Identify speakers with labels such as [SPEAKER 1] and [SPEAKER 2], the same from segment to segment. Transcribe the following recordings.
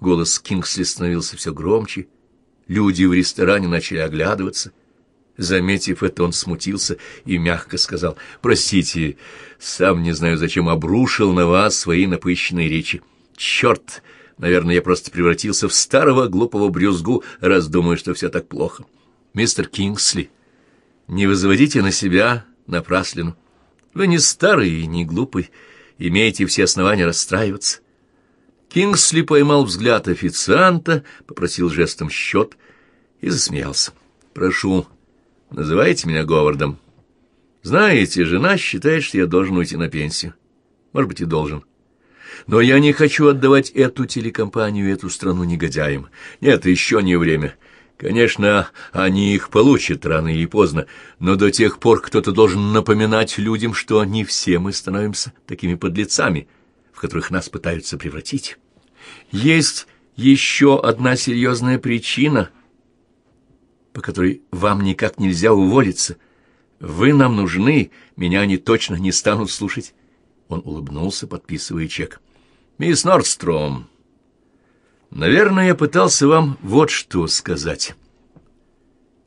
[SPEAKER 1] Голос Кингсли становился все громче. Люди в ресторане начали оглядываться. Заметив это, он смутился и мягко сказал, «Простите, сам не знаю, зачем обрушил на вас свои напыщенные речи. Черт, наверное, я просто превратился в старого глупого брюзгу, раз думаю, что все так плохо. Мистер Кингсли, не вызывайте на себя напраслину. Вы не старый и не глупый, имеете все основания расстраиваться. Кингсли поймал взгляд официанта, попросил жестом счет и засмеялся. «Прошу, называйте меня Говардом. Знаете, жена считает, что я должен уйти на пенсию. Может быть, и должен. Но я не хочу отдавать эту телекомпанию, эту страну негодяям. Нет, еще не время. Конечно, они их получат рано или поздно, но до тех пор кто-то должен напоминать людям, что не все мы становимся такими подлецами, которых нас пытаются превратить. Есть еще одна серьезная причина, по которой вам никак нельзя уволиться. Вы нам нужны, меня они точно не станут слушать. Он улыбнулся, подписывая чек. «Мисс Нордстром, Наверное, я пытался вам вот что сказать.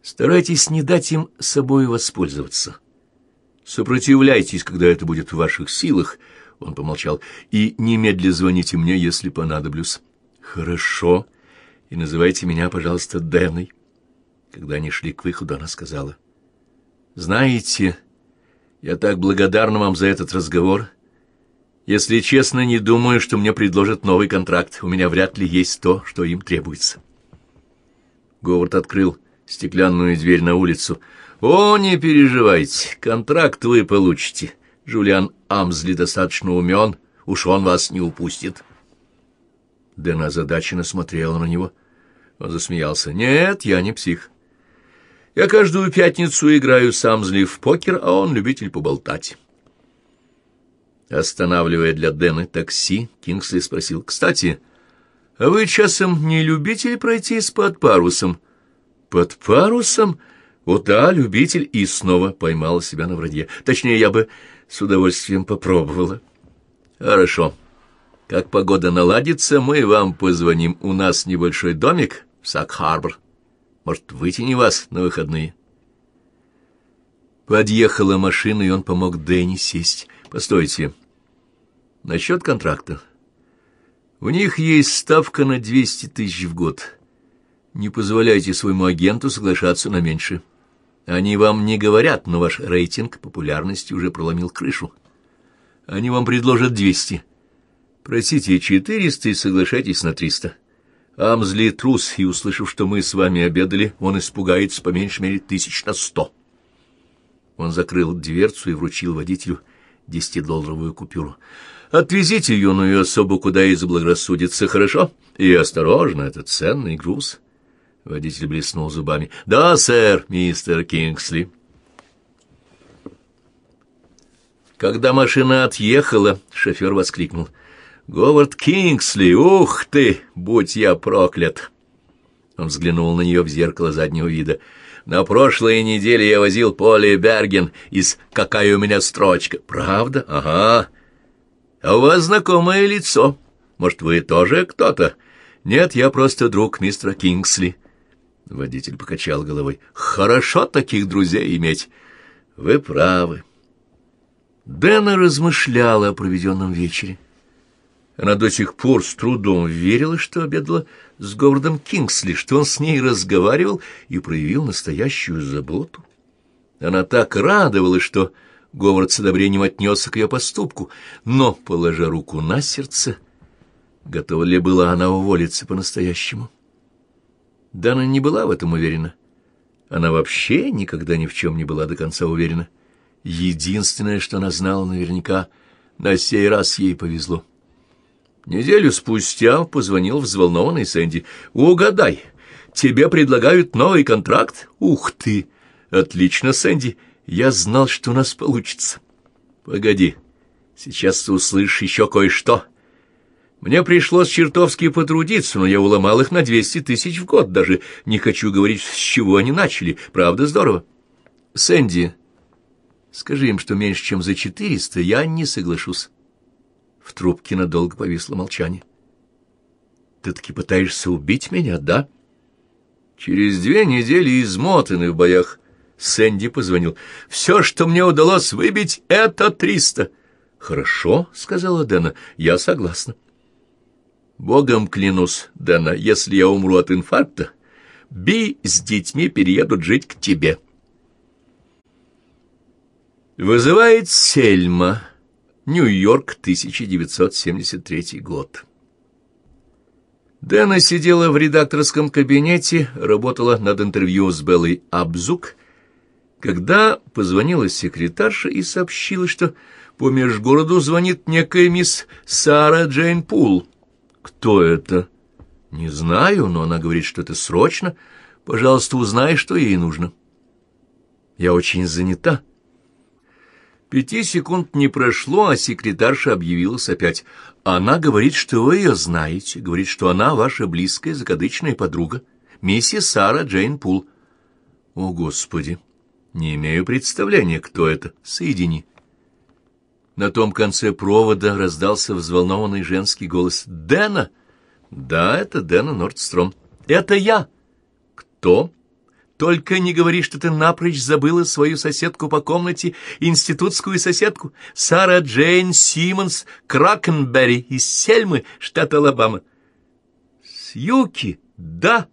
[SPEAKER 1] Старайтесь не дать им собой воспользоваться. Сопротивляйтесь, когда это будет в ваших силах, — он помолчал, — и немедля звоните мне, если понадоблюсь. Хорошо. И называйте меня, пожалуйста, Дэной. Когда они шли к выходу, она сказала, — Знаете, я так благодарна вам за этот разговор, — если честно, не думаю, что мне предложат новый контракт. У меня вряд ли есть то, что им требуется. Говард открыл стеклянную дверь на улицу. «О, не переживайте, контракт вы получите. Жулиан Амзли достаточно умен, уж он вас не упустит». Дэн озадаченно смотрела на него. Он засмеялся. «Нет, я не псих. Я каждую пятницу играю с Амзли в покер, а он любитель поболтать». Останавливая для Дэна такси, Кингсли спросил, «Кстати, а вы часом не любитель пройтись под парусом?» «Под парусом?» «О да, любитель!» И снова поймала себя на вранье. «Точнее, я бы с удовольствием попробовала». «Хорошо. Как погода наладится, мы вам позвоним. У нас небольшой домик в Сак-Харбор. Может, вытяни вас на выходные?» Подъехала машина, и он помог Дэнни сесть. «Постойте». Насчет контракта. У них есть ставка на 200 тысяч в год. Не позволяйте своему агенту соглашаться на меньше. Они вам не говорят, но ваш рейтинг популярности уже проломил крышу. Они вам предложат 200. Просите 400 и соглашайтесь на 300. Амзли трус, и, услышав, что мы с вами обедали, он испугается по меньшей мере тысяч на сто. Он закрыл дверцу и вручил водителю десятидолларовую купюру. Отвезите юную особу куда и заблагорассудится, хорошо? И осторожно, это ценный груз. Водитель блеснул зубами. Да, сэр, мистер Кингсли. Когда машина отъехала, шофер воскликнул. «Говард Кингсли, ух ты, будь я проклят!» Он взглянул на нее в зеркало заднего вида. «На прошлой неделе я возил Поли Берген из «Какая у меня строчка». «Правда? Ага. А у вас знакомое лицо. Может, вы тоже кто-то? Нет, я просто друг мистера Кингсли. Водитель покачал головой. Хорошо таких друзей иметь. Вы правы. Дэна размышляла о проведенном вечере. Она до сих пор с трудом верила, что обедала с Говардом Кингсли, что он с ней разговаривал и проявил настоящую заботу. Она так радовалась, что Говард с одобрением отнесся к ее поступку, но, положа руку на сердце, готова ли была она уволиться по-настоящему? Дана не была в этом уверена. Она вообще никогда ни в чем не была до конца уверена. Единственное, что она знала наверняка, на сей раз ей повезло. Неделю спустя позвонил взволнованный Сэнди. «Угадай, тебе предлагают новый контракт? Ух ты! Отлично, Сэнди!» Я знал, что у нас получится. Погоди, сейчас ты услышишь еще кое-что. Мне пришлось чертовски потрудиться, но я уломал их на двести тысяч в год. Даже не хочу говорить, с чего они начали. Правда, здорово. Сэнди, скажи им, что меньше, чем за четыреста, я не соглашусь. В трубке надолго повисло молчание. Ты таки пытаешься убить меня, да? Через две недели измотанный в боях Сэнди позвонил. «Все, что мне удалось выбить, — это триста». «Хорошо», — сказала Дэна, — «я согласна». «Богом клянусь, Дэна, если я умру от инфаркта, Би с детьми переедут жить к тебе». Вызывает Сельма. Нью-Йорк, 1973 год. Дэна сидела в редакторском кабинете, работала над интервью с Беллой Абзук, когда позвонила секретарша и сообщила, что по межгороду звонит некая мисс Сара Джейн Пул. «Кто это?» «Не знаю, но она говорит, что это срочно. Пожалуйста, узнай, что ей нужно». «Я очень занята». Пяти секунд не прошло, а секретарша объявилась опять. Она говорит, что вы ее знаете, говорит, что она ваша близкая закадычная подруга, миссис Сара Джейн Пул. О, Господи! Не имею представления, кто это. Соедини. На том конце провода раздался взволнованный женский голос. «Дэна!» «Да, это Дэна Нордстром». «Это я!» «Кто?» Только не говори, что ты напрочь забыла свою соседку по комнате, институтскую соседку, Сара Джейн Симмонс Кракенберри из Сельмы, штат Алабама. Сьюки, да.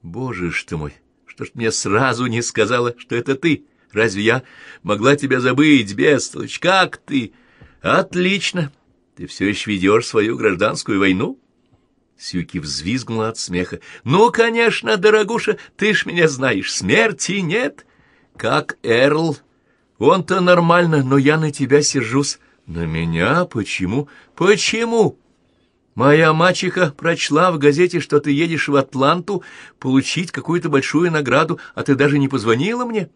[SPEAKER 1] Боже ж ты мой, что ж мне сразу не сказала, что это ты? Разве я могла тебя забыть, бестолочь? Как ты? Отлично. Ты все еще ведешь свою гражданскую войну? Сьюки взвизгнула от смеха. «Ну, конечно, дорогуша, ты ж меня знаешь, смерти нет. Как Эрл. Он-то нормально, но я на тебя сержусь. На меня? Почему? Почему?» Моя мачеха прочла в газете, что ты едешь в Атланту получить какую-то большую награду, а ты даже не позвонила мне.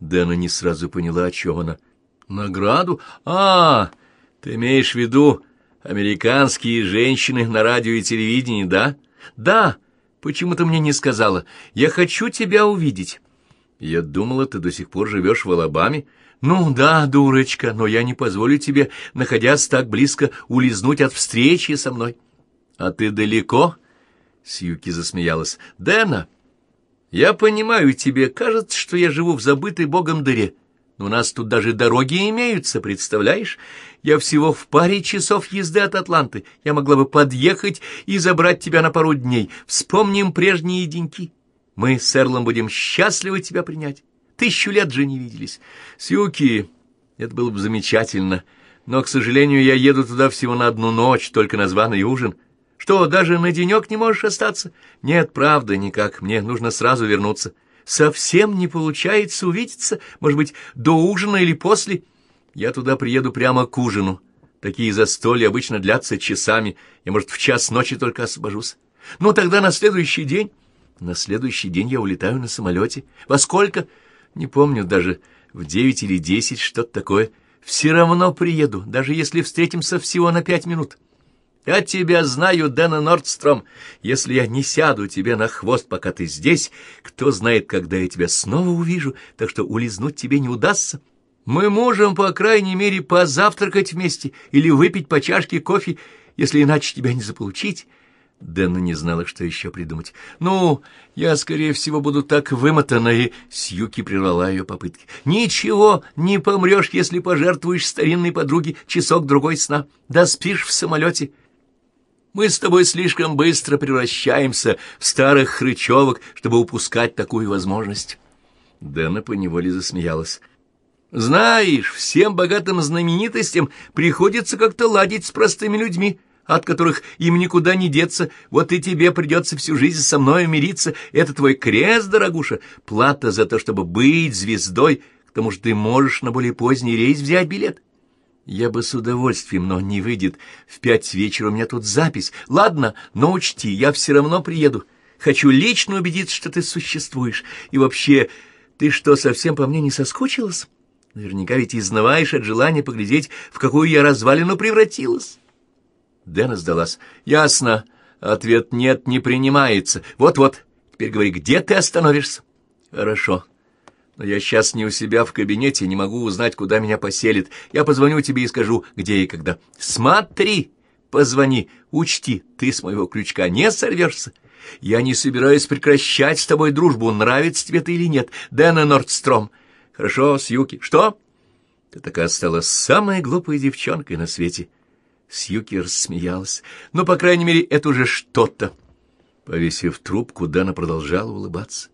[SPEAKER 1] Дэна не сразу поняла, о чем она. Награду? А, ты имеешь в виду Американские женщины на радио и телевидении, да? Да. Почему ты мне не сказала? Я хочу тебя увидеть. Я думала, ты до сих пор живешь в Алабаме. Ну да, дурочка, но я не позволю тебе, находясь так близко, улизнуть от встречи со мной. А ты далеко? Сьюки засмеялась. Дэна, я понимаю, тебе кажется, что я живу в забытой богом дыре. Но у нас тут даже дороги имеются, представляешь? Я всего в паре часов езды от Атланты. Я могла бы подъехать и забрать тебя на пару дней. Вспомним прежние деньки. Мы с Эрлом будем счастливы тебя принять. Тысячу лет же не виделись. Сюки, это было бы замечательно. Но, к сожалению, я еду туда всего на одну ночь, только на званый ужин. Что, даже на денек не можешь остаться? Нет, правда, никак. Мне нужно сразу вернуться. Совсем не получается увидеться, может быть, до ужина или после. Я туда приеду прямо к ужину. Такие застолья обычно длятся часами. Я, может, в час ночи только освобожусь. Ну, тогда на следующий день... На следующий день я улетаю на самолете. Во сколько? Не помню даже. В девять или десять, что-то такое. Все равно приеду, даже если встретимся всего на пять минут. Я тебя знаю, Дэна Нордстром. Если я не сяду тебе на хвост, пока ты здесь, кто знает, когда я тебя снова увижу, так что улизнуть тебе не удастся. Мы можем, по крайней мере, позавтракать вместе или выпить по чашке кофе, если иначе тебя не заполучить. Дэна не знала, что еще придумать. «Ну, я, скорее всего, буду так вымотана», и Сьюки прервала ее попытки. «Ничего, не помрешь, если пожертвуешь старинной подруге часок-другой сна. Да спишь в самолете. Мы с тобой слишком быстро превращаемся в старых хрычевок, чтобы упускать такую возможность. Дэна поневоле засмеялась. Знаешь, всем богатым знаменитостям приходится как-то ладить с простыми людьми, от которых им никуда не деться. Вот и тебе придется всю жизнь со мной мириться. Это твой крест, дорогуша, плата за то, чтобы быть звездой. К тому же ты можешь на более поздний рейс взять билет. Я бы с удовольствием, но не выйдет. В пять вечера у меня тут запись. Ладно, но учти, я все равно приеду. Хочу лично убедиться, что ты существуешь. И вообще, ты что, совсем по мне не соскучилась? Наверняка ведь изнываешь от желания поглядеть, в какую я развалину превратилась. Дэна сдалась. Ясно. Ответ «нет» не принимается. Вот-вот. Теперь говори, где ты остановишься? Хорошо. Но я сейчас не у себя в кабинете, не могу узнать, куда меня поселит. Я позвоню тебе и скажу, где и когда. Смотри, позвони, учти, ты с моего крючка не сорвешься. Я не собираюсь прекращать с тобой дружбу, нравится тебе ты или нет, Дэна Нордстром. Хорошо, Сьюки. Что? Ты такая стала самой глупой девчонкой на свете. Сьюки рассмеялась. Ну, по крайней мере, это уже что-то. Повесив трубку, Дэна продолжала улыбаться.